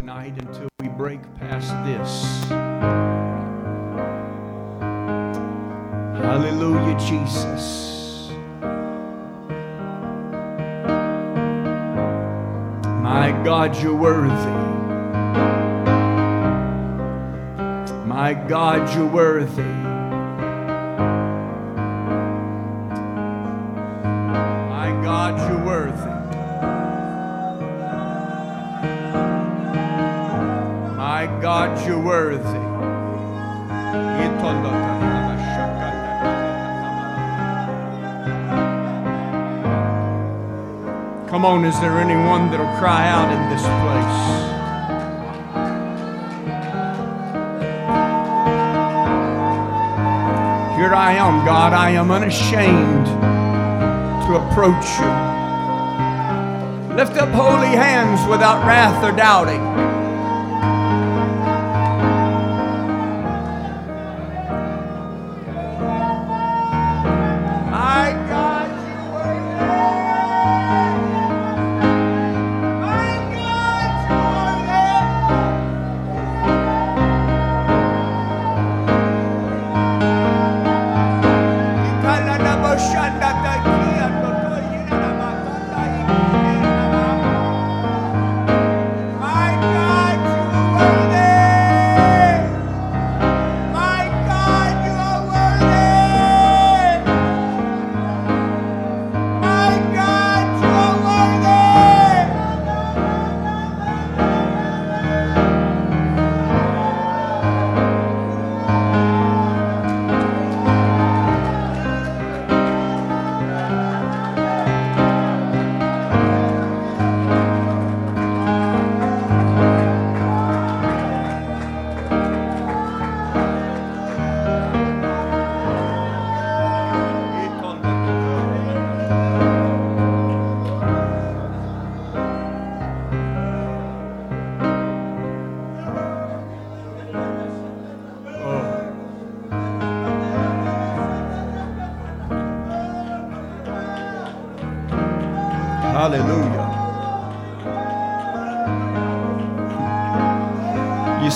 tonight until we break past this. Hallelujah, Jesus. My God, you're worthy. My God, you're worthy. You're worthy. Come on, is there anyone that'll cry out in this place? Here I am, God. I am unashamed to approach you. Lift up holy hands without wrath or doubting.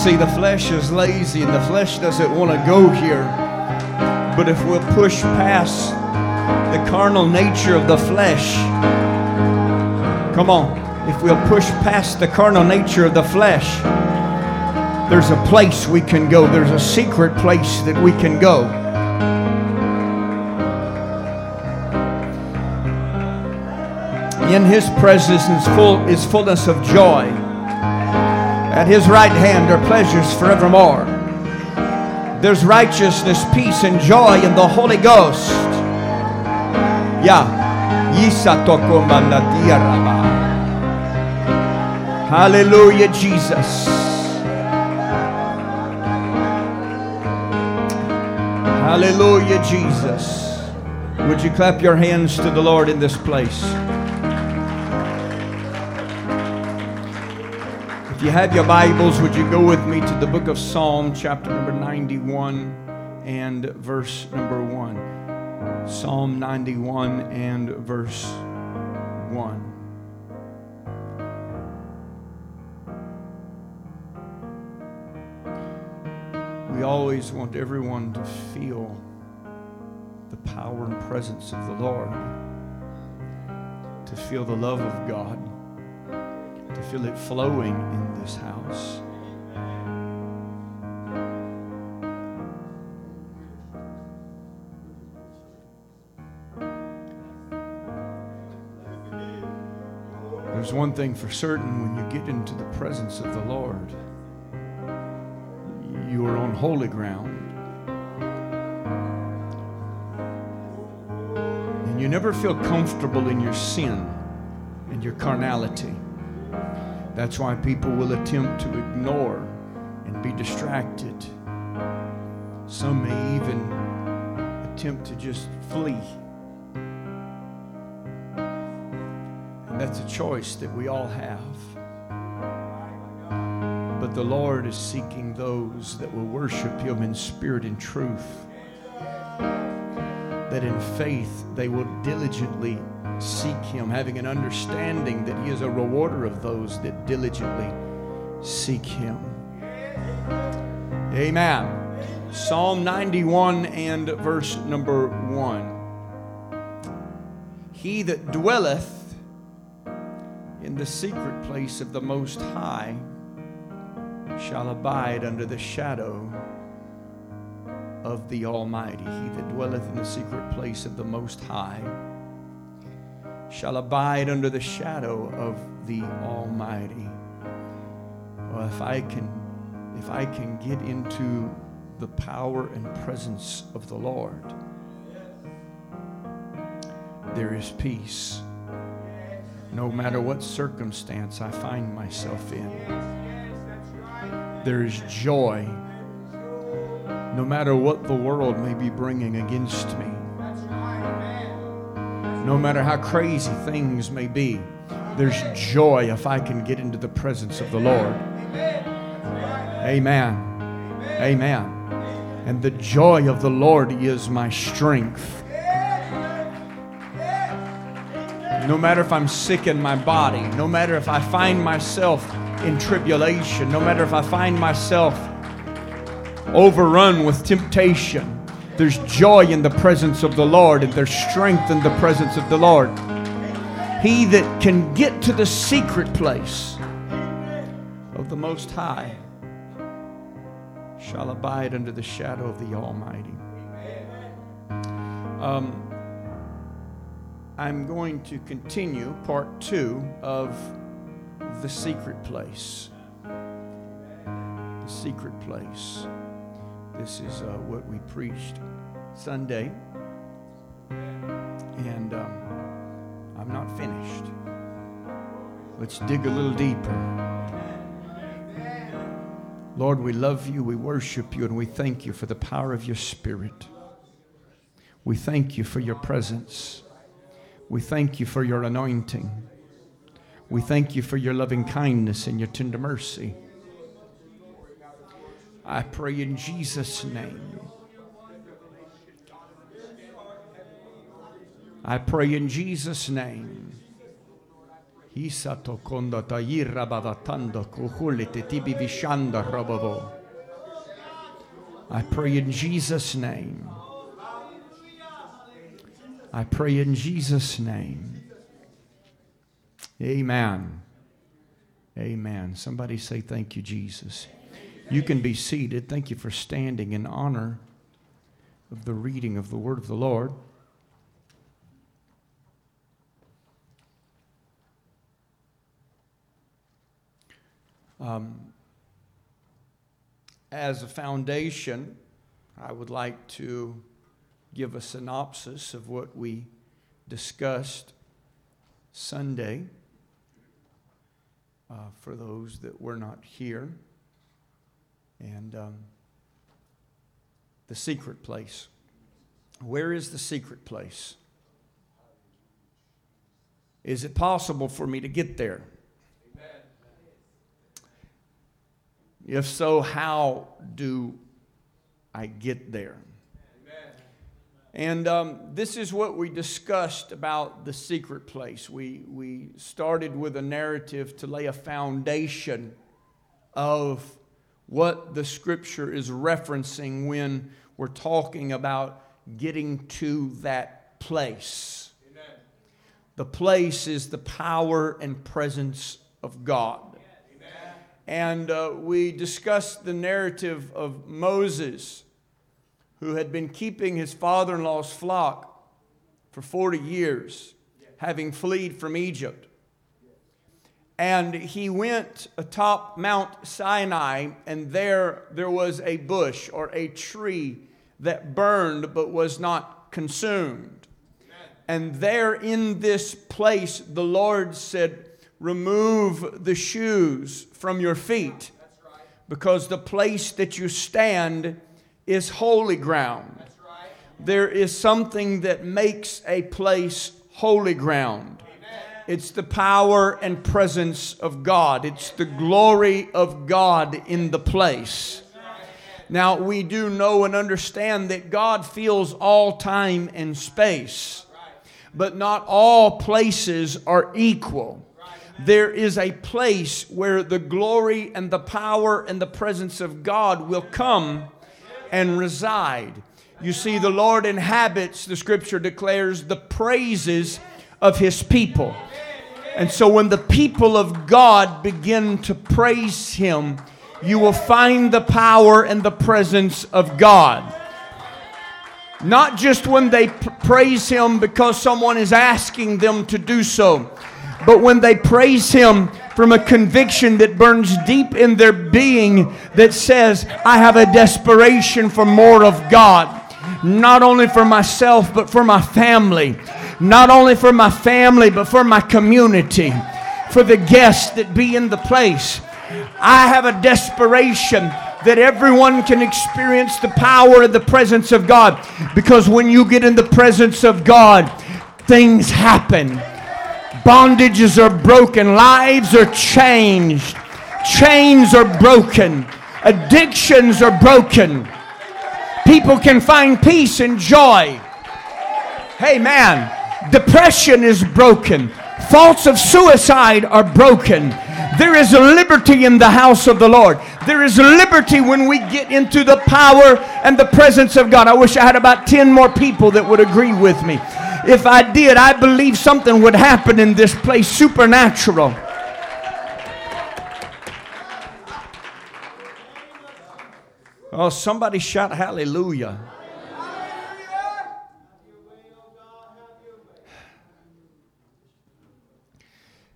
See, the flesh is lazy and the flesh doesn't want to go here. But if we'll push past the carnal nature of the flesh, come on, if we'll push past the carnal nature of the flesh, there's a place we can go. There's a secret place that we can go. In his presence is, full, is fullness of joy. At his right hand are pleasures forevermore. There's righteousness, peace, and joy in the Holy Ghost. Yeah. Hallelujah, Jesus. Hallelujah, Jesus. Would you clap your hands to the Lord in this place? If you have your Bibles, would you go with me to the book of Psalm, chapter number 91 and verse number 1? Psalm 91 and verse 1. We always want everyone to feel the power and presence of the Lord, to feel the love of God feel it flowing in this house. There's one thing for certain when you get into the presence of the Lord, you are on holy ground. And you never feel comfortable in your sin and your carnality. That's why people will attempt to ignore and be distracted. Some may even attempt to just flee. And that's a choice that we all have. But the Lord is seeking those that will worship Him in spirit and truth. That in faith they will diligently seek Him, having an understanding that He is a rewarder of those that diligently seek Him. Amen. Psalm 91 and verse number 1. He that dwelleth in the secret place of the Most High shall abide under the shadow of the Almighty. He that dwelleth in the secret place of the Most High shall abide under the shadow of the Almighty. Well, if I can, if I can get into the power and presence of the Lord, there is peace. No matter what circumstance I find myself in, there is joy. No matter what the world may be bringing against me, no matter how crazy things may be, there's joy if I can get into the presence of the Lord. Amen. Amen. And the joy of the Lord is my strength. No matter if I'm sick in my body, no matter if I find myself in tribulation, no matter if I find myself overrun with temptation, there's joy in the presence of the Lord and there's strength in the presence of the Lord. He that can get to the secret place of the Most High shall abide under the shadow of the Almighty. Um, I'm going to continue part two of the secret place. The secret place. This is uh, what we preached Sunday. And um, I'm not finished. Let's dig a little deeper. Lord, we love you, we worship you, and we thank you for the power of your Spirit. We thank you for your presence. We thank you for your anointing. We thank you for your loving kindness and your tender mercy. I pray in Jesus' name. I pray in Jesus' name Hisato konda tayirra bavatando kuhulite tibi vishanda robovo. I pray in Jesus' name. I pray in Jesus' name. Amen. Amen. Somebody say, Thank you, Jesus. You can be seated. Thank you for standing in honor of the reading of the word of the Lord. Um, as a foundation, I would like to give a synopsis of what we discussed Sunday uh, for those that were not here. And um, the secret place. Where is the secret place? Is it possible for me to get there? If so, how do I get there? And um, this is what we discussed about the secret place. We, we started with a narrative to lay a foundation of what the scripture is referencing when we're talking about getting to that place. Amen. The place is the power and presence of God. And uh, we discussed the narrative of Moses, who had been keeping his father in law's flock for 40 years, having fled from Egypt. And he went atop Mount Sinai, and there there was a bush or a tree that burned but was not consumed. And there in this place, the Lord said, remove the shoes from your feet because the place that you stand is holy ground. There is something that makes a place holy ground. It's the power and presence of God. It's the glory of God in the place. Now, we do know and understand that God fills all time and space, but not all places are equal. there is a place where the glory and the power and the presence of God will come and reside. You see, the Lord inhabits, the scripture declares, the praises of his people. And so when the people of God begin to praise him, you will find the power and the presence of God. Not just when they praise him because someone is asking them to do so, but when they praise him from a conviction that burns deep in their being that says, I have a desperation for more of God not only for myself, but for my family. Not only for my family, but for my community, for the guests that be in the place. I have a desperation that everyone can experience the power of the presence of God. Because when you get in the presence of God, things happen. Bondages are broken, lives are changed, chains are broken, addictions are broken people can find peace and joy. Hey, man, depression is broken. Thoughts of suicide are broken. There is a liberty in the house of the Lord. There is liberty when we get into the power and the presence of God. I wish I had about 10 more people that would agree with me. If I did, I believe something would happen in this place supernatural. Oh, somebody shout hallelujah.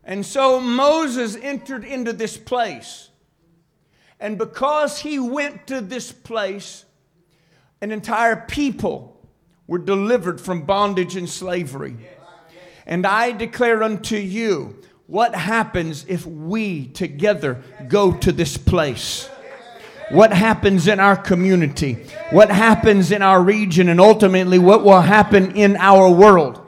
And so Moses entered into this place. And because he went to this place, an entire people were delivered from bondage and slavery. And I declare unto you what happens if we together go to this place what happens in our community, what happens in our region, and ultimately what will happen in our world.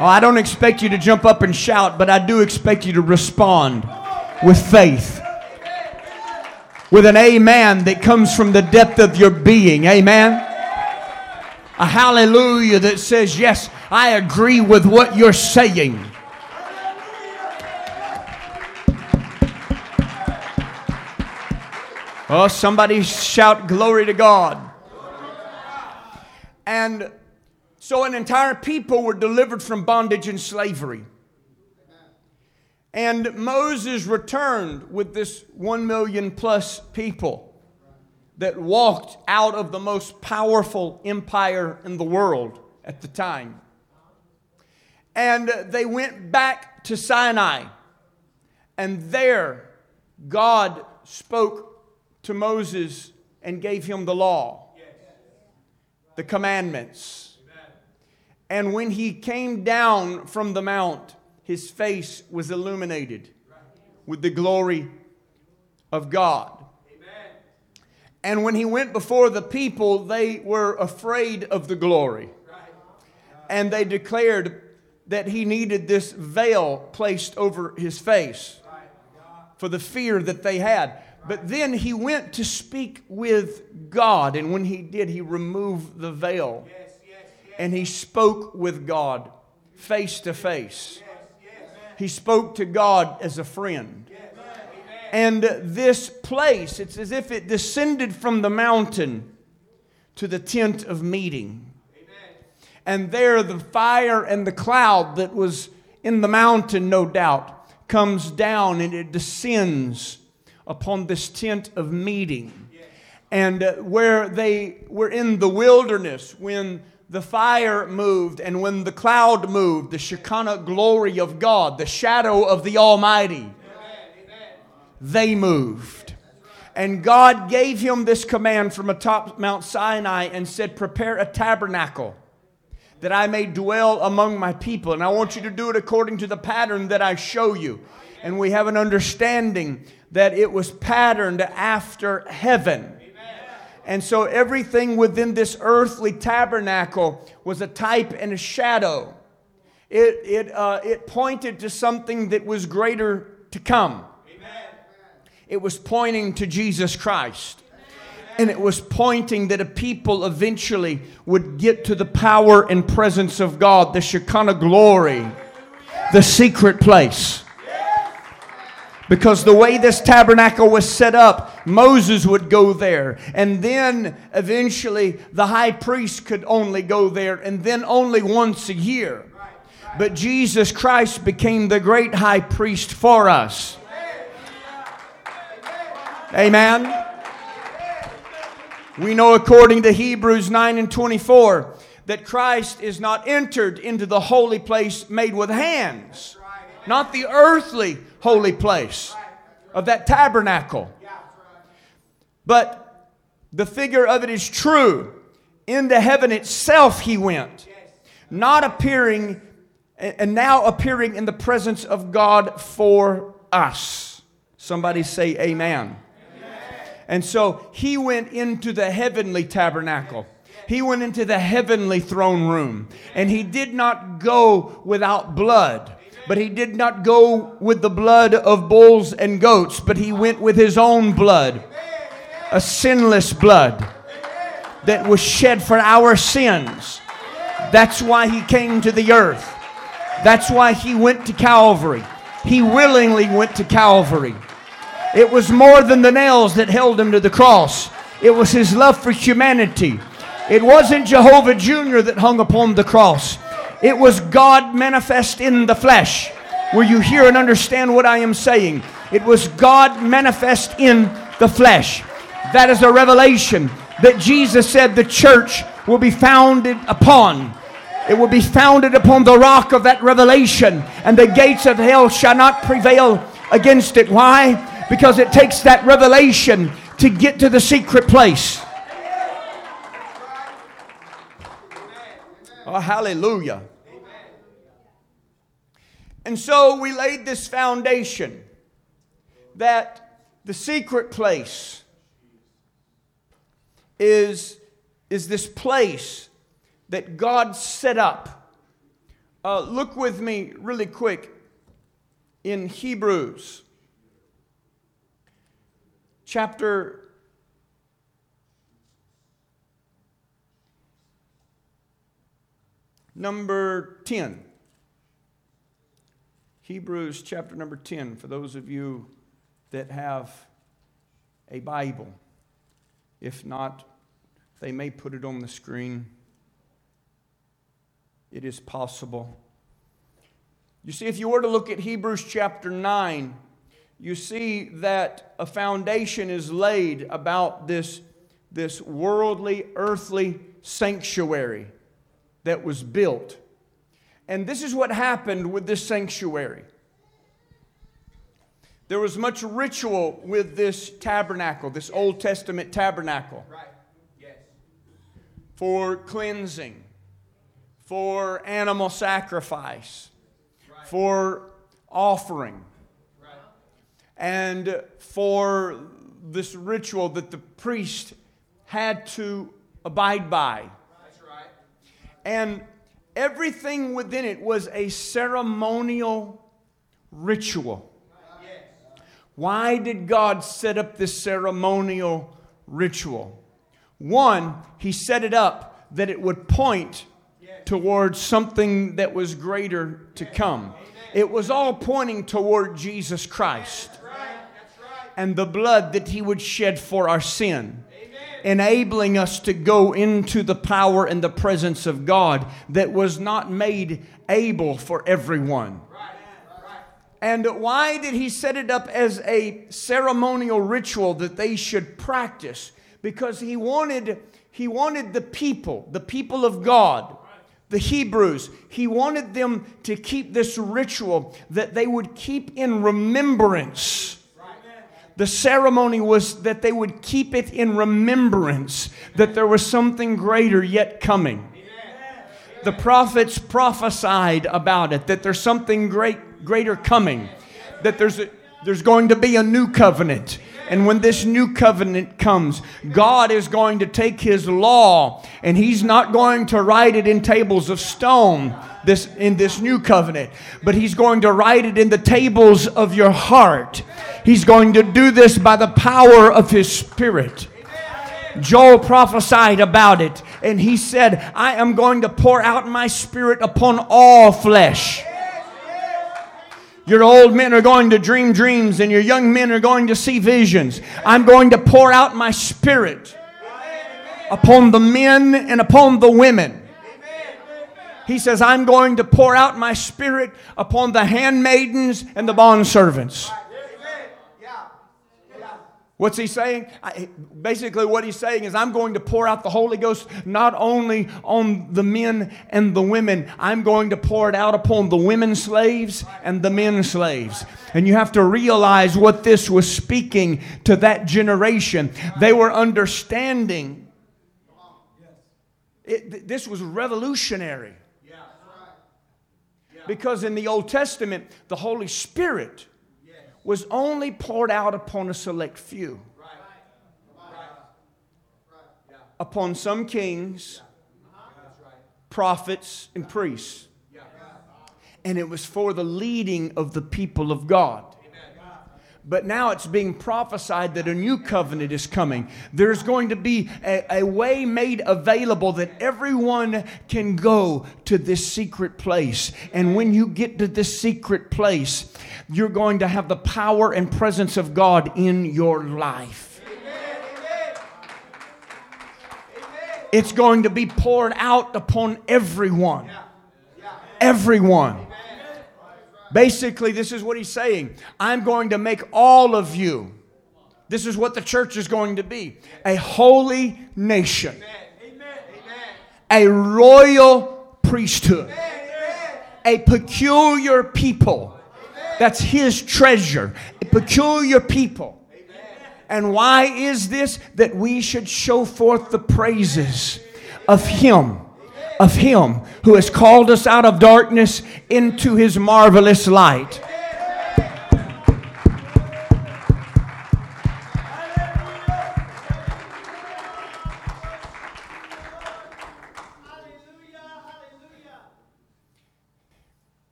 Oh, I don't expect you to jump up and shout, but I do expect you to respond with faith. With an amen that comes from the depth of your being. Amen. A hallelujah that says, Yes, I agree with what you're saying. Oh, somebody shout glory to God. And so an entire people were delivered from bondage and slavery. And Moses returned with this one million plus people that walked out of the most powerful empire in the world at the time. And they went back to Sinai. And there, God spoke to Moses and gave him the law, the commandments. And when he came down from the mount, his face was illuminated with the glory of God. And when he went before the people, they were afraid of the glory. And they declared that he needed this veil placed over his face for the fear that they had. But then he went to speak with God, and when he did, he removed the veil and he spoke with God face to face. He spoke to God as a friend. And this place, it's as if it descended from the mountain to the tent of meeting. And there, the fire and the cloud that was in the mountain, no doubt, comes down and it descends upon this tent of meeting. And uh, where they were in the wilderness when the fire moved and when the cloud moved, the Shekinah glory of God, the shadow of the Almighty, they moved. And God gave him this command from atop Mount Sinai and said, Prepare a tabernacle that I may dwell among my people. And I want you to do it according to the pattern that I show you. And we have an understanding that it was patterned after heaven. And so everything within this earthly tabernacle was a type and a shadow. It, it, uh, it pointed to something that was greater to come. It was pointing to Jesus Christ. And it was pointing that a people eventually would get to the power and presence of God, the Shekinah glory the secret place. Because the way this tabernacle was set up, Moses would go there. And then eventually the high priest could only go there, and then only once a year. But Jesus Christ became the great high priest for us. Amen. We know according to Hebrews 9 and 24 that Christ is not entered into the holy place made with hands, not the earthly holy place of that tabernacle. But the figure of it is true. Into heaven itself he went, not appearing and now appearing in the presence of God for us. Somebody say, Amen. And so he went into the heavenly tabernacle. He went into the heavenly throne room. And he did not go without blood. But he did not go with the blood of bulls and goats, but he went with his own blood. A sinless blood that was shed for our sins. That's why he came to the earth. That's why he went to Calvary. He willingly went to Calvary. It was more than the nails that held him to the cross, it was his love for humanity. It wasn't Jehovah Jr. that hung upon the cross, it was God manifest in the flesh. Will you hear and understand what I am saying? It was God manifest in the flesh. That is a revelation that Jesus said the church will be founded upon. It will be founded upon the rock of that revelation, and the gates of hell shall not prevail against it. Why? because it takes that revelation to get to the secret place. Oh, hallelujah. And so we laid this foundation that the secret place is, is this place that God set up. Uh, look with me really quick in Hebrews chapter number 10. Hebrews chapter number 10, for those of you that have a Bible. If not, they may put it on the screen. It is possible. You see, if you were to look at Hebrews chapter 9, you see that a foundation is laid about this, this worldly, earthly sanctuary that was built. And this is what happened with this sanctuary. There was much ritual with this tabernacle, this Old Testament tabernacle. Right. Yes. For cleansing, for animal sacrifice, right. for offering and for this ritual that the priest had to abide by. Right. And everything within it was a ceremonial ritual. Why did God set up this ceremonial ritual? One, He set it up that it would point towards something that was greater to come. It was all pointing toward Jesus Christ and the blood that he would shed for our sin. Enabling us to go into the power and the presence of God that was not made able for everyone. And why did he set it up as a ceremonial ritual that they should practice? Because he wanted, he wanted the people, the people of God, the Hebrews, he wanted them to keep this ritual that they would keep in remembrance the ceremony was that they would keep it in remembrance that there was something greater yet coming. The prophets prophesied about it, that there's something great, greater coming, that there's, a, there's going to be a new covenant. And when this new covenant comes, God is going to take his law and he's not going to write it in tables of stone this in this new covenant, but he's going to write it in the tables of your heart. He's going to do this by the power of his spirit. Joel prophesied about it, and he said, I am going to pour out my spirit upon all flesh. Your old men are going to dream dreams, and your young men are going to see visions. I'm going to pour out my spirit upon the men and upon the women. He says, I'm going to pour out my spirit upon the handmaidens and the bondservants. What's he saying? I, basically, what he's saying is, I'm going to pour out the Holy Ghost not only on the men and the women, I'm going to pour it out upon the women slaves and the men slaves. And you have to realize what this was speaking to that generation. They were understanding. It, this was revolutionary. Because in the Old Testament, the Holy Spirit was only poured out upon a select few. Upon some kings, prophets, and priests. And it was for the leading of the people of God. But now it's being prophesied that a new covenant is coming. There's going to be a, a, way made available that everyone can go to this secret place. And when you get to this secret place, you're going to have the power and presence of God in your life. It's going to be poured out upon everyone. Everyone. Basically, this is what he's saying. I'm going to make all of you, this is what the church is going to be a holy nation, a royal priesthood, a peculiar people. That's His treasure, a peculiar people. And why is this? That we should show forth the praises of Him, of Him who has called us out of darkness into His marvelous light.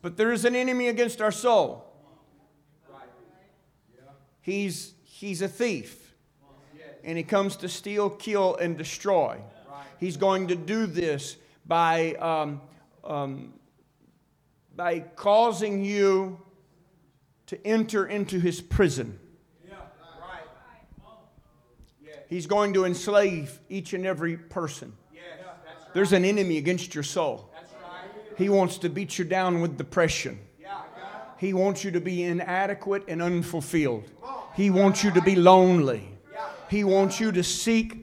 But there is an enemy against our soul. He's, he's a thief. And he comes to steal, kill, and destroy. He's going to do this by, um, um, by causing you to enter into his prison. He's going to enslave each and every person. There's an enemy against your soul. He wants to beat you down with depression. He wants you to be inadequate and unfulfilled. He wants you to be lonely. He wants you to seek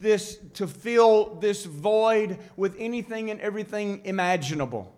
this, to fill this void with anything and everything imaginable.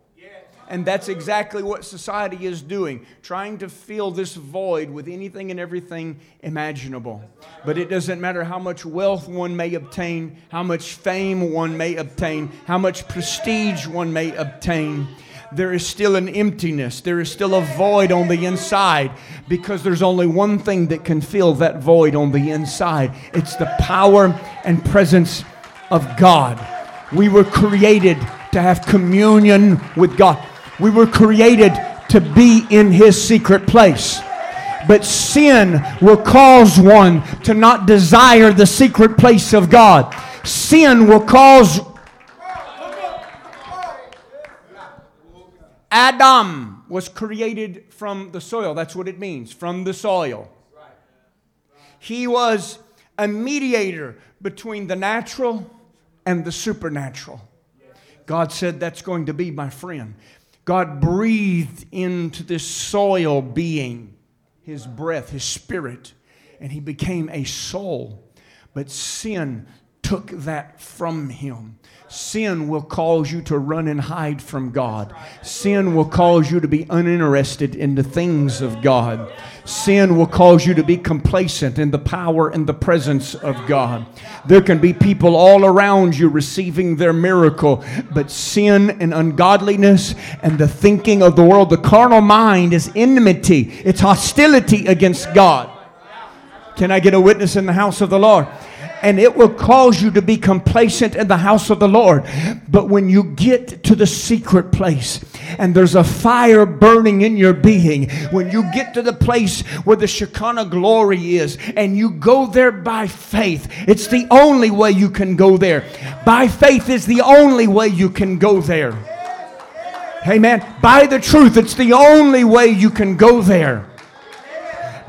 And that's exactly what society is doing, trying to fill this void with anything and everything imaginable. But it doesn't matter how much wealth one may obtain, how much fame one may obtain, how much prestige one may obtain. There is still an emptiness. There is still a void on the inside because there's only one thing that can fill that void on the inside it's the power and presence of God. We were created to have communion with God. We were created to be in His secret place. But sin will cause one to not desire the secret place of God. Sin will cause Adam was created from the soil. That's what it means, from the soil. He was a mediator between the natural and the supernatural. God said, That's going to be my friend. God breathed into this soil being his breath, his spirit, and he became a soul. But sin took that from him. Sin will cause you to run and hide from God. Sin will cause you to be uninterested in the things of God. Sin will cause you to be complacent in the power and the presence of God. There can be people all around you receiving their miracle, but sin and ungodliness and the thinking of the world, the carnal mind is enmity, it's hostility against God. Can I get a witness in the house of the Lord? And it will cause you to be complacent in the house of the Lord. But when you get to the secret place and there's a fire burning in your being, when you get to the place where the Shekinah glory is and you go there by faith, it's the only way you can go there. By faith is the only way you can go there. Amen. By the truth. It's the only way you can go there.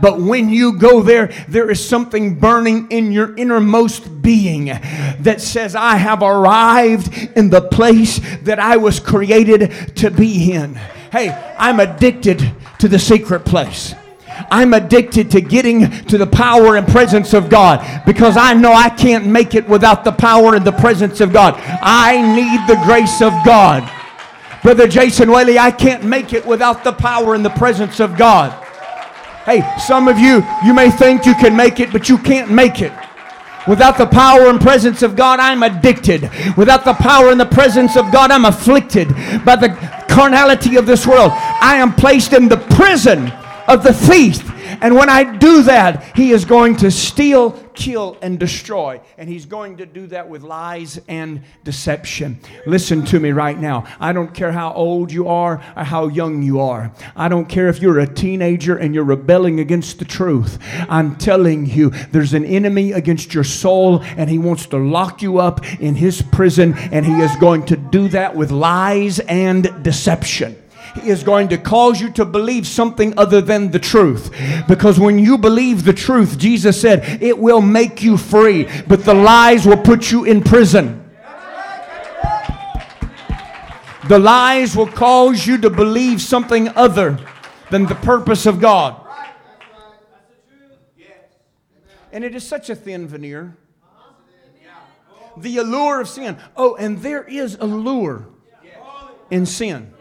But when you go there, there is something burning in your innermost being that says, I have arrived in the place that I was created to be in. Hey, I'm addicted to the secret place. I'm addicted to getting to the power and presence of God because I know I can't make it without the power and the presence of God. I need the grace of God. Brother Jason Whaley, I can't make it without the power and the presence of God. Hey, some of you, you may think you can make it, but you can't make it. Without the power and presence of God, I'm addicted. Without the power and the presence of God, I'm afflicted by the carnality of this world. I am placed in the prison of the thief. And when I do that, he is going to steal, kill, and destroy. And he's going to do that with lies and deception. Listen to me right now. I don't care how old you are or how young you are. I don't care if you're a teenager and you're rebelling against the truth. I'm telling you, there's an enemy against your soul, and he wants to lock you up in his prison, and he is going to do that with lies and deception. Is going to cause you to believe something other than the truth. Because when you believe the truth, Jesus said, it will make you free, but the lies will put you in prison. The lies will cause you to believe something other than the purpose of God. And it is such a thin veneer. The allure of sin. Oh, and there is allure in sin.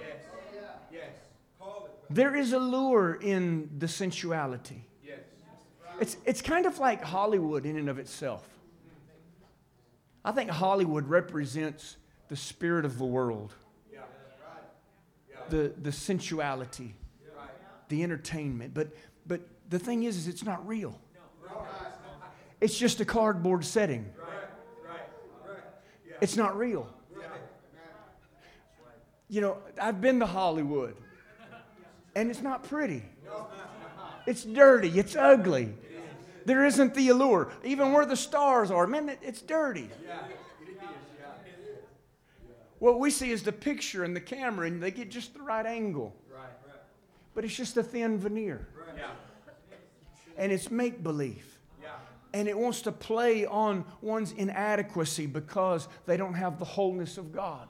There is a lure in the sensuality. It's, it's kind of like Hollywood in and of itself. I think Hollywood represents the spirit of the world, the, the sensuality, the entertainment. But, but the thing is, is it's not real. It's just a cardboard setting. It's not real. You know, I've been to Hollywood and it's not pretty. It's dirty, it's ugly. There isn't the allure. Even where the stars are, man, it's dirty. What we see is the picture and the camera, and they get just the right angle. But it's just a thin veneer. And it's make believe. And it wants to play on one's inadequacy because they don't have the wholeness of God.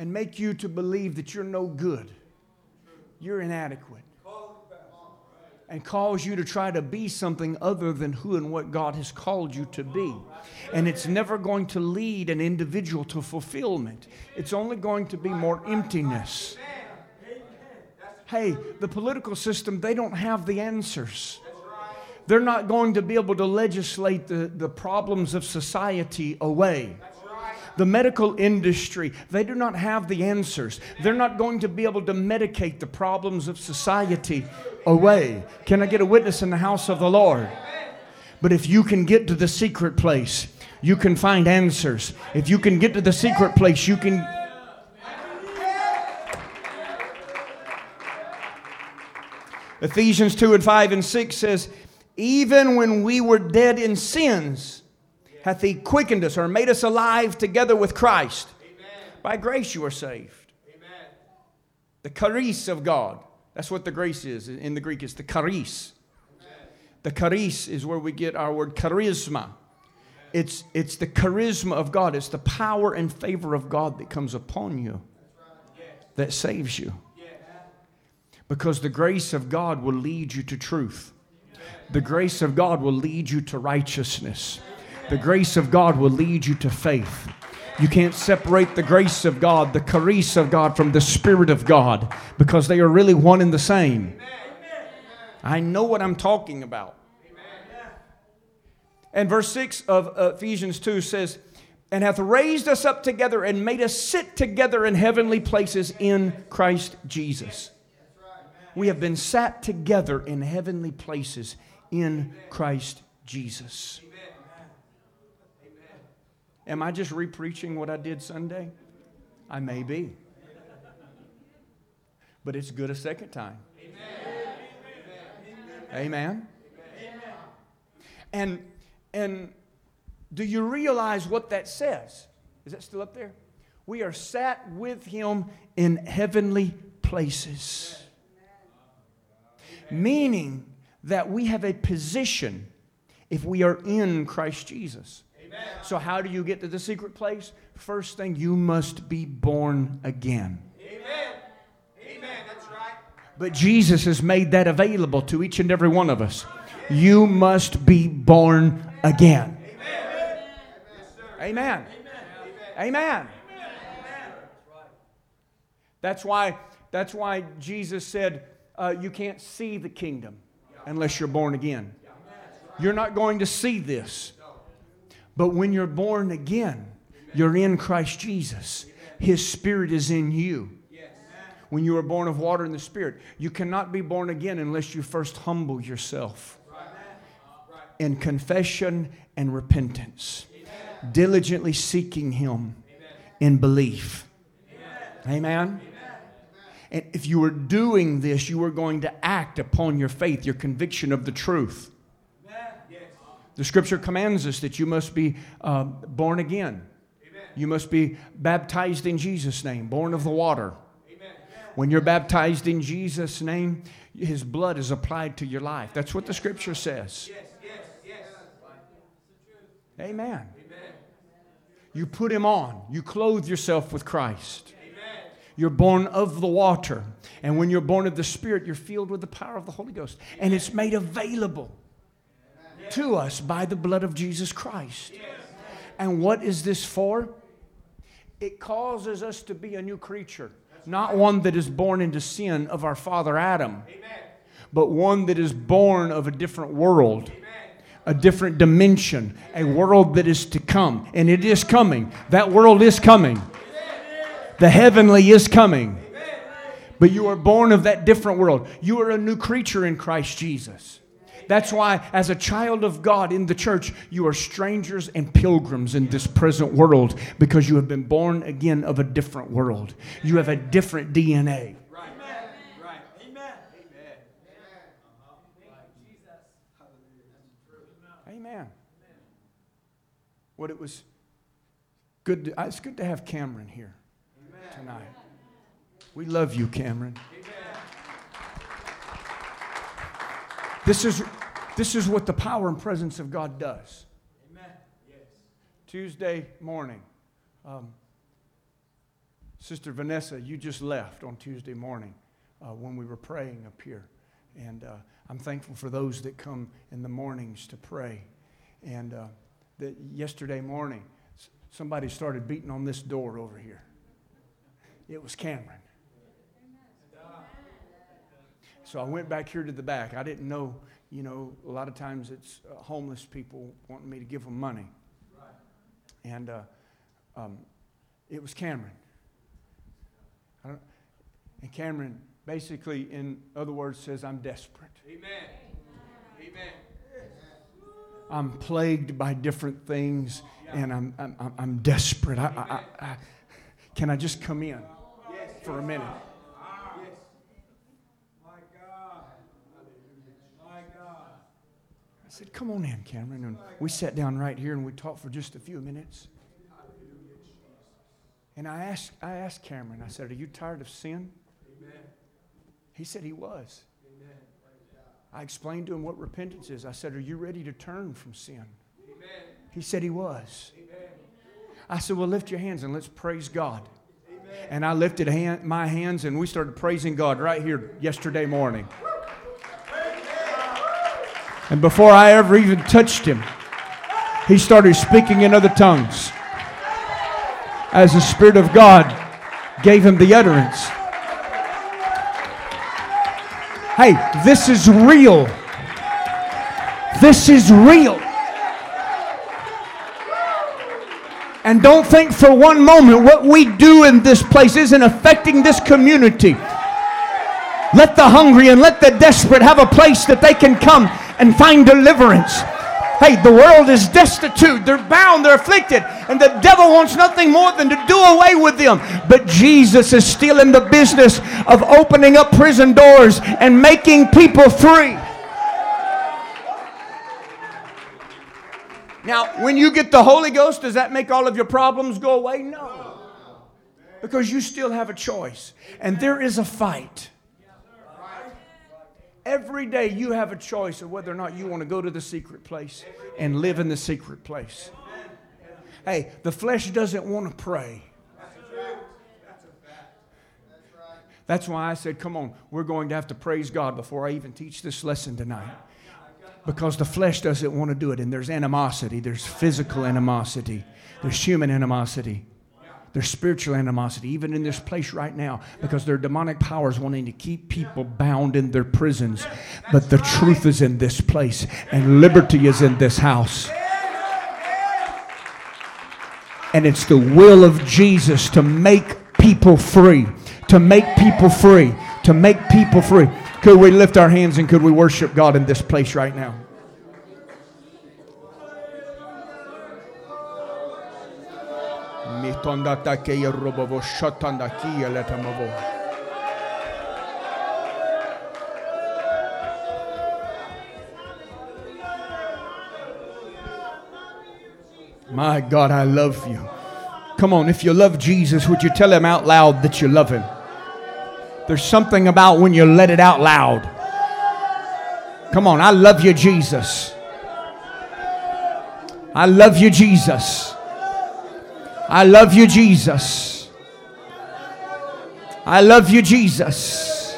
And make you to believe that you're no good, you're inadequate, and cause you to try to be something other than who and what God has called you to be. And it's never going to lead an individual to fulfillment, it's only going to be more emptiness. Hey, the political system, they don't have the answers. They're not going to be able to legislate the, the problems of society away the medical industry, they do not have the answers. They're not going to be able to medicate the problems of society away. Can I get a witness in the house of the Lord? But if you can get to the secret place, you can find answers. If you can get to the secret place, you can. Ephesians 2 and 5 and 6 says, Even when we were dead in sins, hath he quickened us or made us alive together with Christ. Amen. By grace you are saved. Amen. The charis of God. That's what the grace is. In the Greek, it's the charis. Amen. The charis is where we get our word charisma. It's, it's the charisma of God. It's the power and favor of God that comes upon you that saves you. Because the grace of God will lead you to truth. The grace of God will lead you to righteousness. The grace of God will lead you to faith. You can't separate the grace of God, the charis of God, from the Spirit of God because they are really one and the same. I know what I'm talking about. And verse 6 of Ephesians 2 says, And hath raised us up together and made us sit together in heavenly places in Christ Jesus. We have been sat together in heavenly places in Christ Jesus. Am I just repreaching what I did Sunday? I may be. But it's good a second time. Amen. Amen. And and do you realize what that says? Is that still up there? We are sat with him in heavenly places. Meaning that we have a position if we are in Christ Jesus. Amen. So, how do you get to the secret place? First thing, you must be born again. Amen. Amen. That's right. But Jesus has made that available to each and every one of us. You must be born again. Amen. Amen. Amen. That's why, that's why Jesus said, uh, You can't see the kingdom unless you're born again. You're not going to see this. But when you're born again, you're in Christ Jesus. His Spirit is in you. When you are born of water and the Spirit, you cannot be born again unless you first humble yourself in confession and repentance, diligently seeking Him in belief. Amen. And if you are doing this, you are going to act upon your faith, your conviction of the truth. The scripture commands us that you must be uh, born again. You must be baptized in Jesus' name, born of the water. When you're baptized in Jesus' name, his blood is applied to your life. That's what the scripture says. Amen. You put him on, you clothe yourself with Christ. You're born of the water. And when you're born of the Spirit, you're filled with the power of the Holy Ghost. And it's made available to us by the blood of Jesus Christ. And what is this for? It causes us to be a new creature, not one that is born into sin of our father Adam, but one that is born of a different world a different dimension, a world that is to come. And it is coming. That world is coming. The heavenly is coming. But you are born of that different world. You are a new creature in Christ Jesus. That's why, as a child of God in the church, you are strangers and pilgrims in this present world because you have been born again of a different world. You have a different DNA. Amen. What it was good. To, it's good to have Cameron here tonight. We love you, Cameron. This is, this is what the power and presence of God does. Amen. Yes. Tuesday morning, um, Sister Vanessa, you just left on Tuesday morning uh, when we were praying up here. And uh, I'm thankful for those that come in the mornings to pray. And uh, that yesterday morning, somebody started beating on this door over here. It was Cameron. So I went back here to the back. I didn't know, you know, a lot of times it's uh, homeless people wanting me to give them money. And uh, um, it was Cameron. and Cameron basically, in other words, says, I'm desperate. Amen. Amen. I'm plagued by different things and I'm, I'm, I'm desperate. I, I, I, can I just come in? for a minute. Said, Come on in, Cameron. And we sat down right here and we talked for just a few minutes. And I asked, I asked Cameron, I said, Are you tired of sin? He said he was. I explained to him what repentance is. I said, Are you ready to turn from sin? He said he was. I said, Well, lift your hands and let's praise God. And I lifted hand, my hands and we started praising God right here yesterday morning. And before I ever even touched him, he started speaking in other tongues as the Spirit of God gave him the utterance. Hey, this is real. This is real. And don't think for one moment what we do in this place isn't affecting this community. Let the hungry and let the desperate have a place that they can come and find deliverance. Hey, the world is destitute. They're bound, they're afflicted, and the devil wants nothing more than to do away with them. But Jesus is still in the business of opening up prison doors and making people free. Now, when you get the Holy Ghost, does that make all of your problems go away? No. Because you still have a choice. And there is a fight. Every day you have a choice of whether or not you want to go to the secret place and live in the secret place. Hey, the flesh doesn't want to pray. That's a. That's a fact. That's right. That's why I said, come on, we're going to have to praise God before I even teach this lesson tonight. Because the flesh doesn't want to do it. And there's animosity, there's physical animosity, there's human animosity. There's spiritual animosity, even in this place right now, because there are demonic powers wanting to keep people bound in their prisons. But the truth is in this place, and liberty is in this house. And it's the will of Jesus to make people free, to make people free, to make people free. Could we lift our hands and could we worship God in this place right now? My God, I love you. Come on, if you love Jesus, would you tell him out loud that you love him? There's something about when you let it out loud. Come on, I love you, Jesus. I love you, Jesus. I love you, Jesus. I love you, Jesus.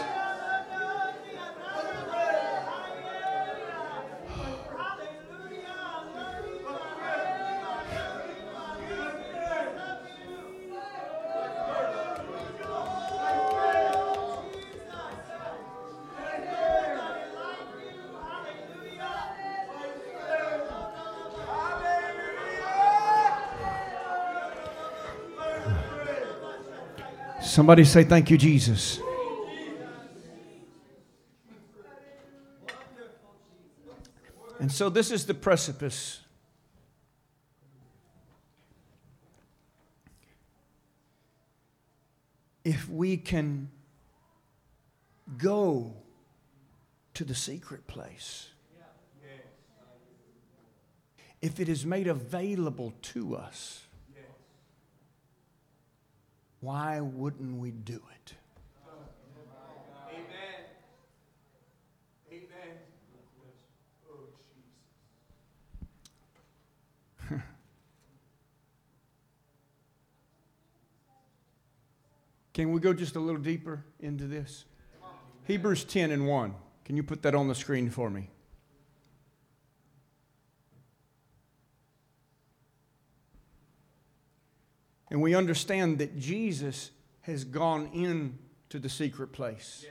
Somebody say, Thank you, Jesus. And so this is the precipice. If we can go to the secret place, if it is made available to us, why wouldn't we do it? Amen. Amen. Oh, Can we go just a little deeper into this? Hebrews 10 and 1. Can you put that on the screen for me? And we understand that Jesus has gone into the secret place,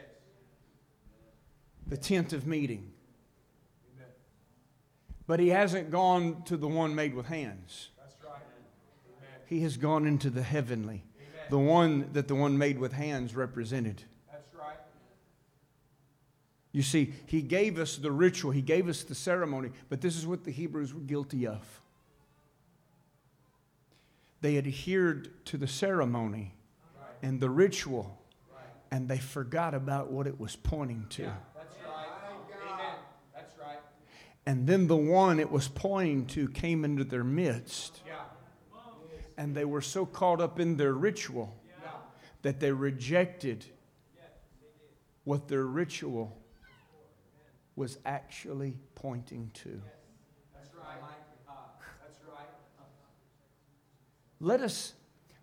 the tent of meeting. But he hasn't gone to the one made with hands. He has gone into the heavenly, the one that the one made with hands represented. You see, he gave us the ritual, he gave us the ceremony, but this is what the Hebrews were guilty of. They adhered to the ceremony and the ritual, and they forgot about what it was pointing to. that's right. Amen. That's right. And then the one it was pointing to came into their midst. And they were so caught up in their ritual that they rejected what their ritual was actually pointing to. Let us,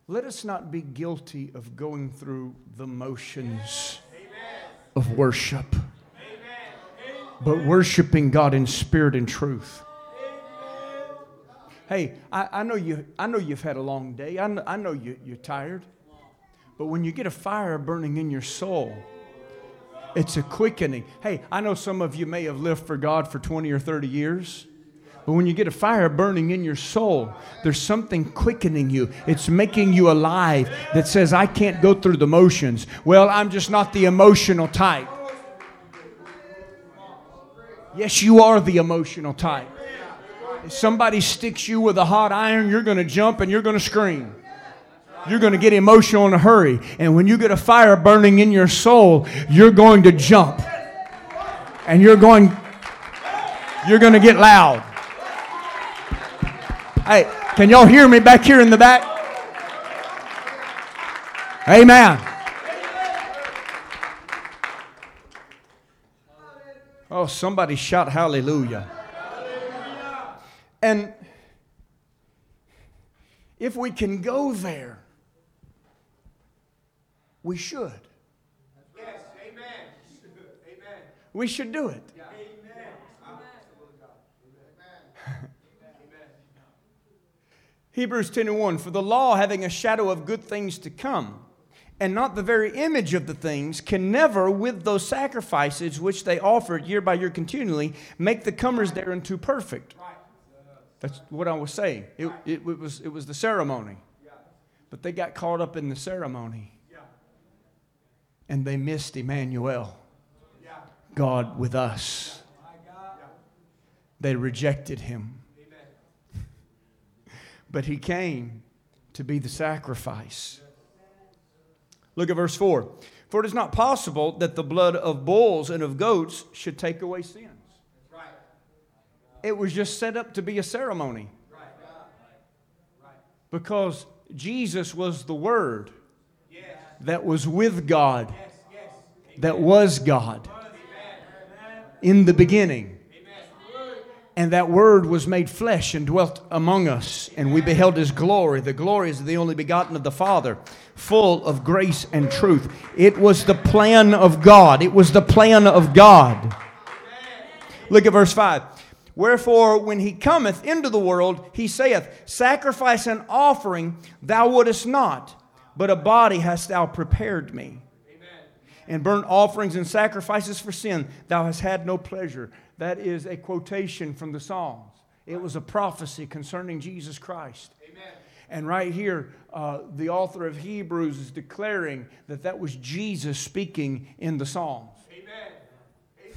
let us not be guilty of going through the motions of worship, but worshiping God in spirit and truth. Hey, I, I, know, you, I know you've had a long day. I know, I know you, you're tired. But when you get a fire burning in your soul, it's a quickening. Hey, I know some of you may have lived for God for 20 or 30 years. But when you get a fire burning in your soul, there's something quickening you. It's making you alive that says, I can't go through the motions. Well, I'm just not the emotional type. Yes, you are the emotional type. If somebody sticks you with a hot iron, you're going to jump and you're going to scream. You're going to get emotional in a hurry. And when you get a fire burning in your soul, you're going to jump. And you're going you're going to get loud. Hey, can y'all hear me back here in the back? Amen. Oh, somebody shout hallelujah. And if we can go there, we should. Yes, amen. Amen. We should do it. Hebrews 10 and 1 For the law, having a shadow of good things to come, and not the very image of the things, can never, with those sacrifices which they offered year by year continually, make the comers thereunto perfect. That's what I was saying. It, it, it was, it was the ceremony. But they got caught up in the ceremony. And they missed Emmanuel, God with us. They rejected him. But he came to be the sacrifice. Look at verse 4. For it is not possible that the blood of bulls and of goats should take away sins. It was just set up to be a ceremony. Because Jesus was the Word that was with God, that was God in the beginning. And that word was made flesh and dwelt among us, and we beheld his glory. The glory is the only begotten of the Father, full of grace and truth. It was the plan of God. It was the plan of God. Look at verse 5. Wherefore, when he cometh into the world, he saith, Sacrifice and offering thou wouldest not, but a body hast thou prepared me. And burnt offerings and sacrifices for sin thou hast had no pleasure. That is a quotation from the Psalms. It was a prophecy concerning Jesus Christ. Amen. And right here, uh, the author of Hebrews is declaring that that was Jesus speaking in the Psalms. Amen. Amen.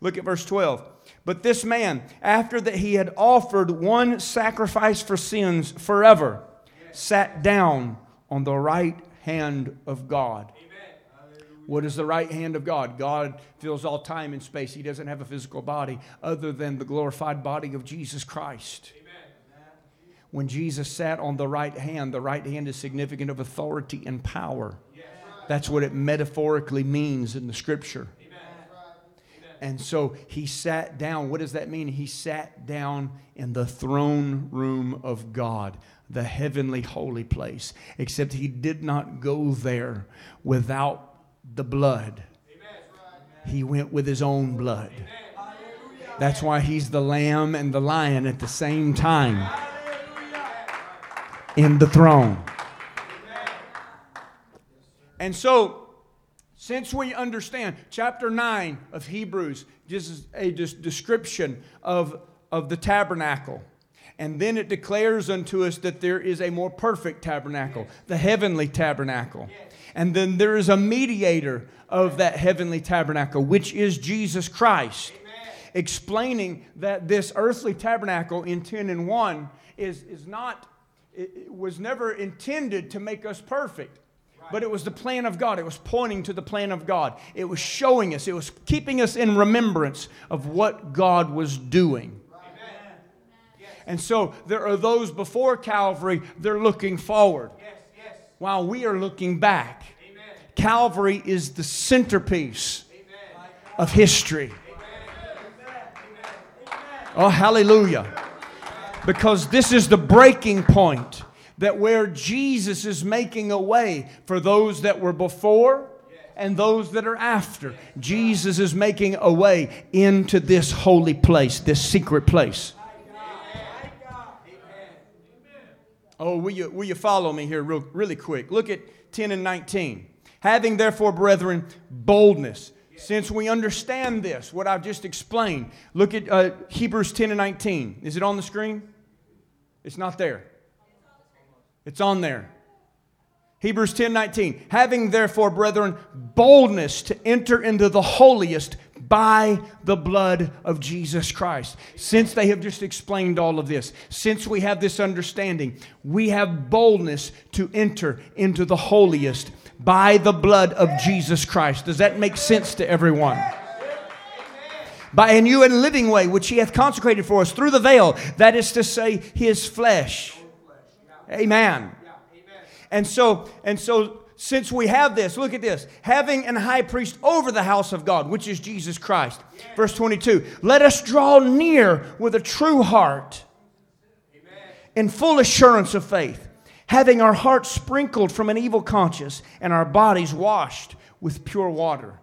Look at verse 12. But this man, after that he had offered one sacrifice for sins forever, sat down on the right hand of God. What is the right hand of God? God fills all time and space. He doesn't have a physical body other than the glorified body of Jesus Christ. When Jesus sat on the right hand, the right hand is significant of authority and power. That's what it metaphorically means in the scripture. And so he sat down. What does that mean? He sat down in the throne room of God, the heavenly holy place. Except he did not go there without the blood. He went with his own blood. That's why he's the lamb and the lion at the same time in the throne. And so, since we understand, chapter 9 of Hebrews this is a description of, of the tabernacle. And then it declares unto us that there is a more perfect tabernacle, the heavenly tabernacle. And then there is a mediator of that heavenly tabernacle, which is Jesus Christ. Explaining that this earthly tabernacle in 10 and 1 is, is not, it was never intended to make us perfect. But it was the plan of God. It was pointing to the plan of God. It was showing us, it was keeping us in remembrance of what God was doing. And so there are those before Calvary, they're looking forward yes. While we are looking back. Amen. Calvary is the centerpiece Amen. of history. Oh, hallelujah. Because this is the breaking point that where Jesus is making a way for those that were before and those that are after. Jesus is making a way into this holy place, this secret place. Oh, will you, will you follow me here real, really quick? Look at 10 and 19. Having therefore, brethren, boldness. Since we understand this, what I've just explained, look at uh, Hebrews 10 and 19. Is it on the screen? It's not there. It's on there. Hebrews 10 19. Having therefore, brethren, boldness to enter into the holiest by the blood of Jesus Christ. Since they have just explained all of this, since we have this understanding, we have boldness to enter into the holiest by the blood of Jesus Christ. Does that make sense to everyone? by a new and living way which he hath consecrated for us through the veil, that is to say, his flesh. Amen. And so, and so since we have this, look at this having an high priest over the house of God, which is Jesus Christ. Verse 22 Let us draw near with a true heart in full assurance of faith, having our hearts sprinkled from an evil conscience and our bodies washed with pure water.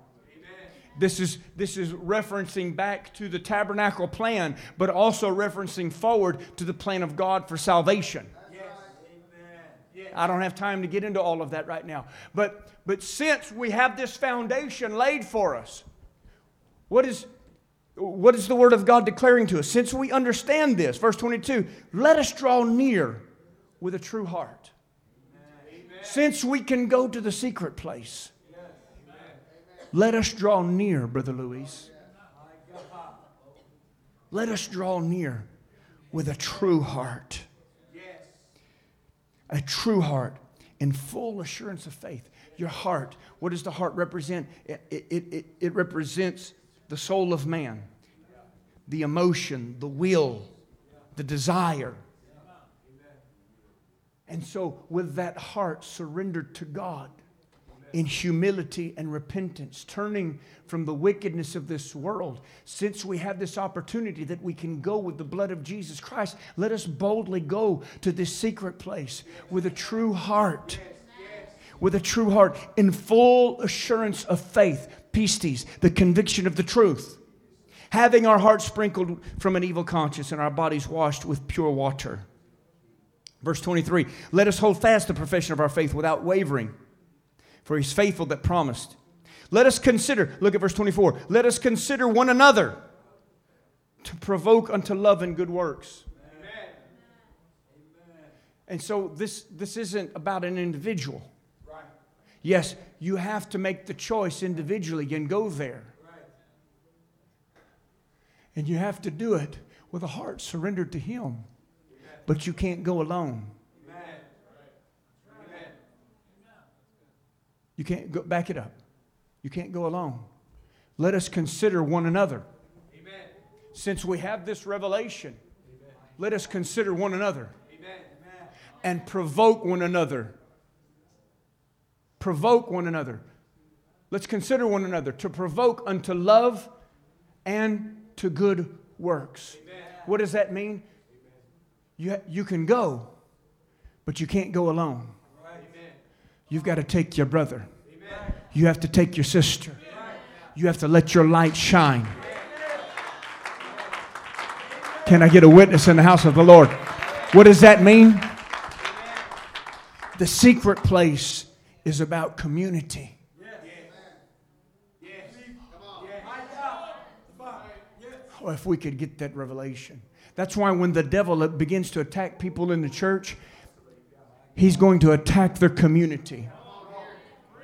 This is, this is referencing back to the tabernacle plan, but also referencing forward to the plan of God for salvation. I don't have time to get into all of that right now. But, but since we have this foundation laid for us, what is, what is the Word of God declaring to us? Since we understand this, verse 22, let us draw near with a true heart. Amen. Since we can go to the secret place, let us draw near, Brother Louis. Let us draw near with a true heart a true heart in full assurance of faith. Your heart, what does the heart represent? It, it, it, it represents the soul of man, the emotion, the will, the desire. And so, with that heart surrendered to God, in humility and repentance, turning from the wickedness of this world. Since we have this opportunity that we can go with the blood of Jesus Christ, let us boldly go to this secret place with a true heart. With a true heart, in full assurance of faith, pistis, the conviction of the truth. Having our hearts sprinkled from an evil conscience and our bodies washed with pure water. Verse 23 Let us hold fast the profession of our faith without wavering for he's faithful that promised. Let us consider, look at verse 24. Let us consider one another to provoke unto love and good works. Amen. And so this, this isn't about an individual. Right. Yes, you have to make the choice individually and go there. Right. And you have to do it with a heart surrendered to Him. But you can't go alone. You can't go, back it up. You can't go alone. Let us consider one another. Amen. Since we have this revelation, Amen. let us consider one another Amen. and provoke one another. Provoke one another. Let's consider one another to provoke unto love and to good works. What does that mean? You, you can go, but you can't go alone. You've got to take your brother. You have to take your sister. You have to let your light shine. Can I get a witness in the house of the Lord? What does that mean? The secret place is about community. Oh, if we could get that revelation. That's why when the devil begins to attack people in the church, he's going to attack their community.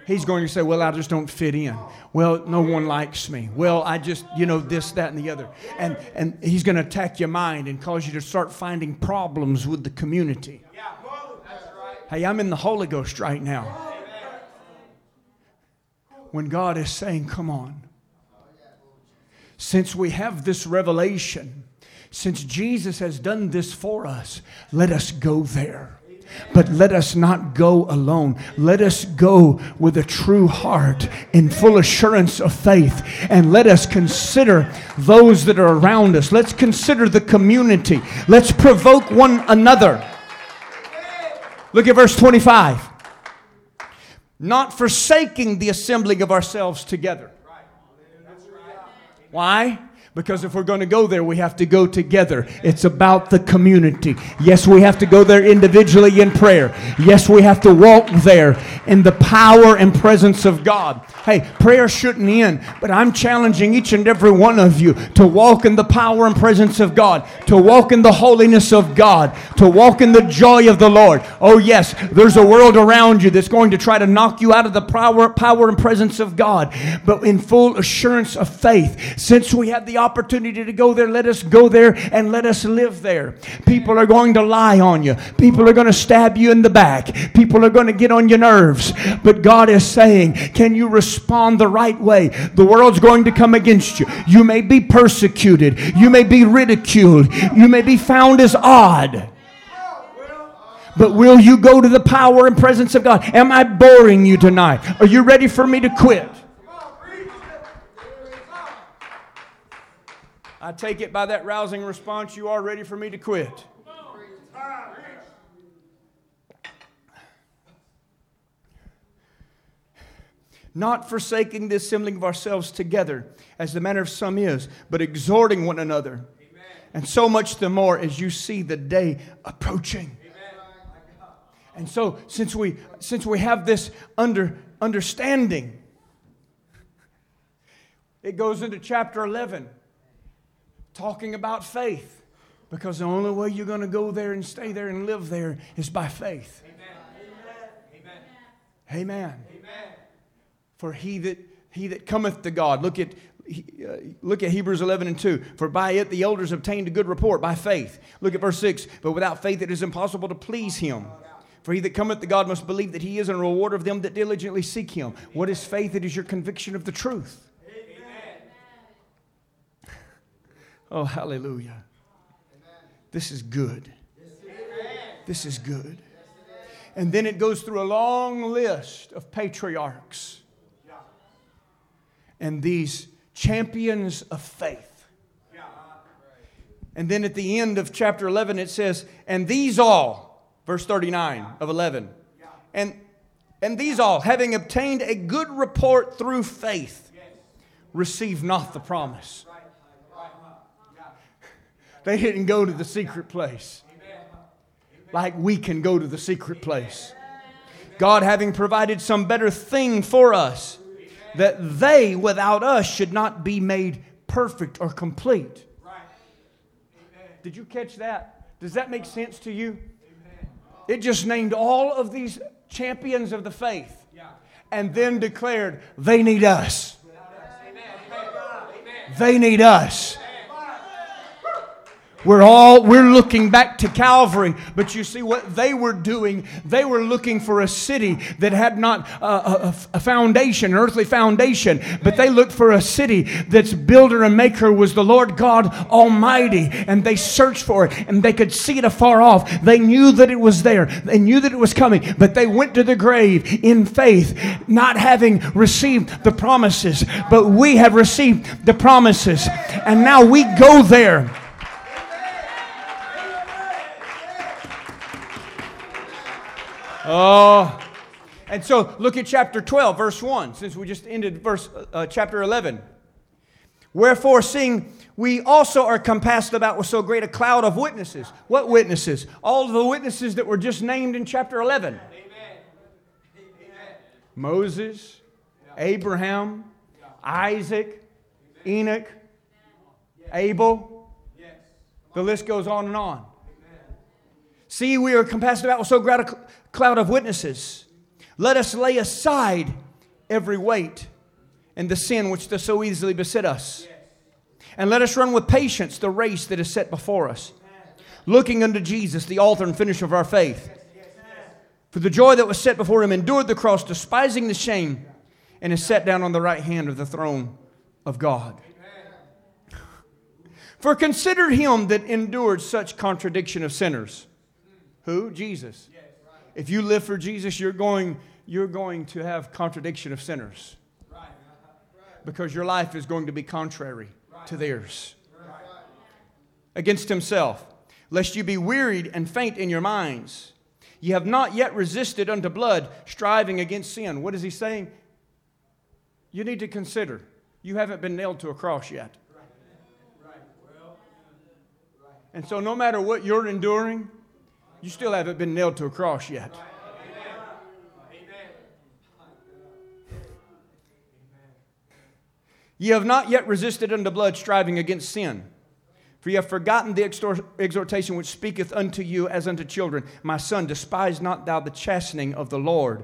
He's going to say, Well, I just don't fit in. Well, no one likes me. Well, I just, you know, this, that, and the other. And, and he's going to attack your mind and cause you to start finding problems with the community. Hey, I'm in the Holy Ghost right now. When God is saying, Come on. Since we have this revelation, since Jesus has done this for us, let us go there. But let us not go alone. Let us go with a true heart in full assurance of faith. And let us consider those that are around us. Let's consider the community. Let's provoke one another. Look at verse 25. Not forsaking the assembling of ourselves together. Why? Because if we're going to go there, we have to go together. It's about the community. Yes, we have to go there individually in prayer. Yes, we have to walk there in the power and presence of God. Hey, prayer shouldn't end, but I'm challenging each and every one of you to walk in the power and presence of God, to walk in the holiness of God, to walk in the joy of the Lord. Oh, yes, there's a world around you that's going to try to knock you out of the power, power and presence of God, but in full assurance of faith, since we have the opportunity to go there, let us go there and let us live there. People are going to lie on you, people are going to stab you in the back, people are going to get on your nerves, but God is saying, Can you? Respond the right way, the world's going to come against you. You may be persecuted, you may be ridiculed, you may be found as odd. But will you go to the power and presence of God? Am I boring you tonight? Are you ready for me to quit? I take it by that rousing response, you are ready for me to quit. Not forsaking the assembling of ourselves together, as the manner of some is, but exhorting one another. And so much the more as you see the day approaching. And so, since we, since we have this under, understanding, it goes into chapter 11 talking about faith because the only way you're going to go there and stay there and live there is by faith. Amen. Amen. Amen. For he that he that cometh to God, look at uh, look at Hebrews 11 and 2. For by it the elders obtained a good report by faith. Look at verse 6. But without faith it is impossible to please him. For he that cometh to God must believe that he is a rewarder of them that diligently seek him. What is faith? It is your conviction of the truth. Oh, hallelujah. This is good. This is good. And then it goes through a long list of patriarchs and these champions of faith. And then at the end of chapter 11, it says, And these all, verse 39 of 11, and, and these all, having obtained a good report through faith, receive not the promise. They didn't go to the secret place like we can go to the secret place. God having provided some better thing for us, that they without us should not be made perfect or complete. Did you catch that? Does that make sense to you? It just named all of these champions of the faith and then declared they need us. They need us. We're all we're looking back to Calvary, but you see what they were doing. They were looking for a city that had not uh, a, a, a, foundation, an earthly foundation, but they looked for a city that's builder and maker was the Lord God Almighty, and they searched for it, and they could see it afar off. They knew that it was there. They knew that it was coming, but they went to the grave in faith, not having received the promises. But we have received the promises, and now we go there. Oh. And so look at chapter 12, verse 1, since we just ended verse uh, chapter 11. Wherefore, seeing we also are compassed about with so great a cloud of witnesses. What witnesses? All the witnesses that were just named in chapter 11. Amen. Moses, Abraham, Isaac, Enoch, Abel. The list goes on and on. See, we are compassed about with so great a cloud of witnesses. Let us lay aside every weight and the sin which does so easily beset us. And let us run with patience the race that is set before us, looking unto Jesus, the author and finisher of our faith. For the joy that was set before him endured the cross, despising the shame, and is set down on the right hand of the throne of God. For consider him that endured such contradiction of sinners. Who? Jesus if you live for Jesus, you're going, you're going to have contradiction of sinners. Because your life is going to be contrary to theirs. Against himself. Lest you be wearied and faint in your minds. You have not yet resisted unto blood, striving against sin. What is he saying? You need to consider. You haven't been nailed to a cross yet. And so, no matter what you're enduring, you still haven't been nailed to a cross yet. Ye have not yet resisted unto blood, striving against sin. For ye have forgotten the exhortation which speaketh unto you as unto children. My son, despise not thou the chastening of the Lord,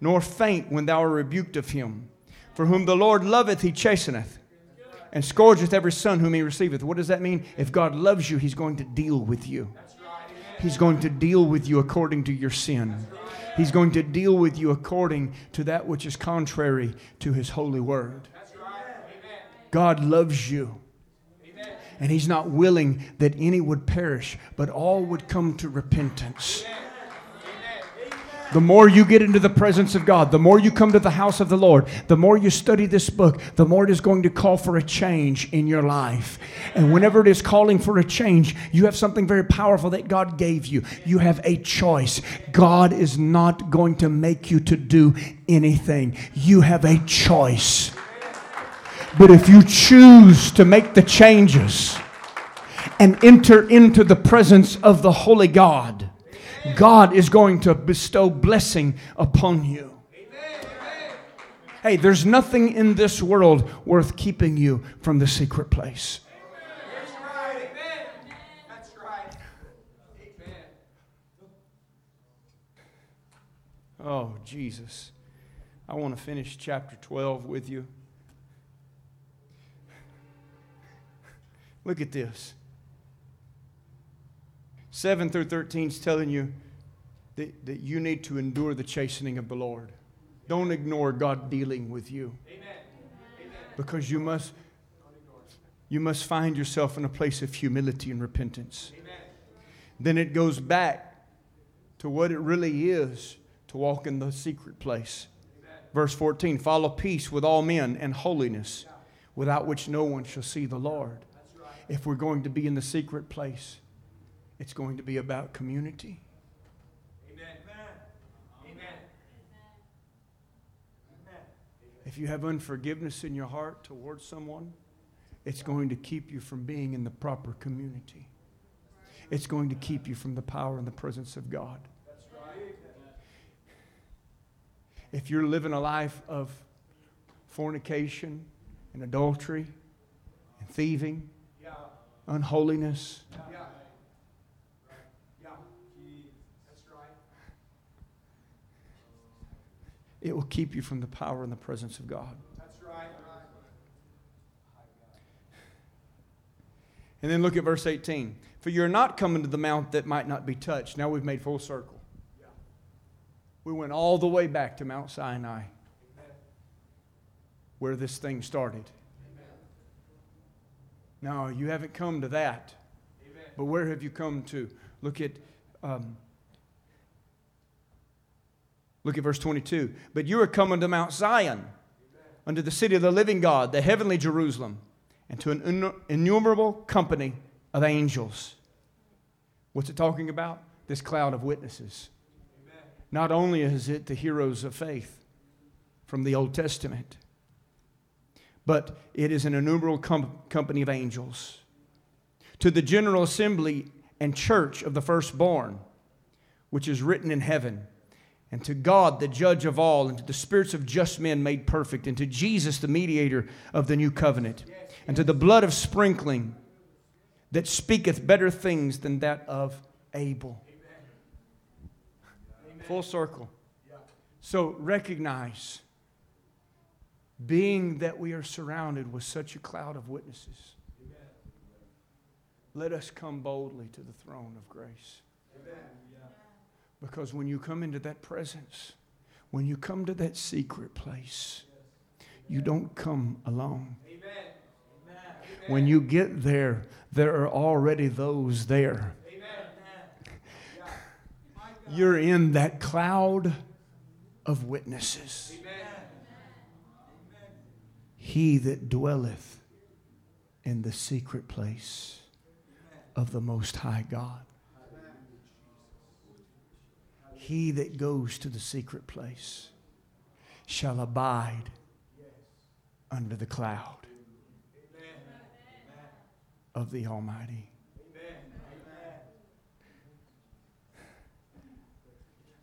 nor faint when thou art rebuked of him. For whom the Lord loveth, he chasteneth, and scourgeth every son whom he receiveth. What does that mean? If God loves you, he's going to deal with you. He's going to deal with you according to your sin. He's going to deal with you according to that which is contrary to His holy word. God loves you. And He's not willing that any would perish, but all would come to repentance. The more you get into the presence of God, the more you come to the house of the Lord, the more you study this book, the more it is going to call for a change in your life. And whenever it is calling for a change, you have something very powerful that God gave you. You have a choice. God is not going to make you to do anything, you have a choice. But if you choose to make the changes and enter into the presence of the Holy God, God is going to bestow blessing upon you. Hey, there's nothing in this world worth keeping you from the secret place. That's right. That's right. Oh, Jesus. I want to finish chapter 12 with you. Look at this. 7 through 13 is telling you that, that you need to endure the chastening of the Lord. Don't ignore God dealing with you. Amen. Amen. Because you must, you must find yourself in a place of humility and repentance. Amen. Then it goes back to what it really is to walk in the secret place. Verse 14 follow peace with all men and holiness, without which no one shall see the Lord. If we're going to be in the secret place, it's going to be about community. Amen. Amen. If you have unforgiveness in your heart towards someone, it's going to keep you from being in the proper community. It's going to keep you from the power and the presence of God. If you're living a life of fornication and adultery and thieving, Yeah. unholiness, Yeah. Yeah. That's right. It will keep you from the power and the presence of God. That's right. And then look at verse 18. For you're not coming to the mount that might not be touched. Now we've made full circle. Yeah. We went all the way back to Mount Sinai, Amen. where this thing started. Amen. No, you haven't come to that. Amen. But where have you come to? Look at, um, look at verse 22. But you are coming to Mount Zion, unto the city of the living God, the heavenly Jerusalem, and to an innumerable company of angels. What's it talking about? This cloud of witnesses. Not only is it the heroes of faith from the Old Testament, but it is an innumerable com- company of angels. To the general assembly and church of the firstborn, which is written in heaven, and to God, the judge of all, and to the spirits of just men made perfect, and to Jesus, the mediator of the new covenant, and to the blood of sprinkling that speaketh better things than that of Abel. Full circle. So recognize, being that we are surrounded with such a cloud of witnesses, let us come boldly to the throne of grace. Amen. Because when you come into that presence, when you come to that secret place, you don't come alone. When you get there, there are already those there. You're in that cloud of witnesses. He that dwelleth in the secret place of the Most High God. He that goes to the secret place shall abide under the cloud of the Almighty.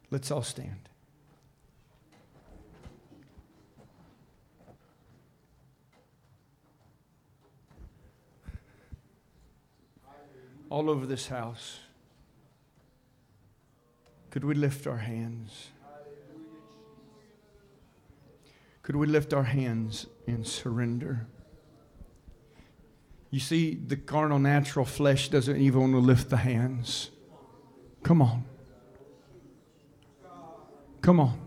Let's all stand. All over this house, could we lift our hands? Could we lift our hands in surrender? You see, the carnal, natural flesh doesn't even want to lift the hands. Come on. Come on.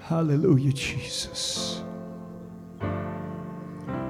Hallelujah, Jesus.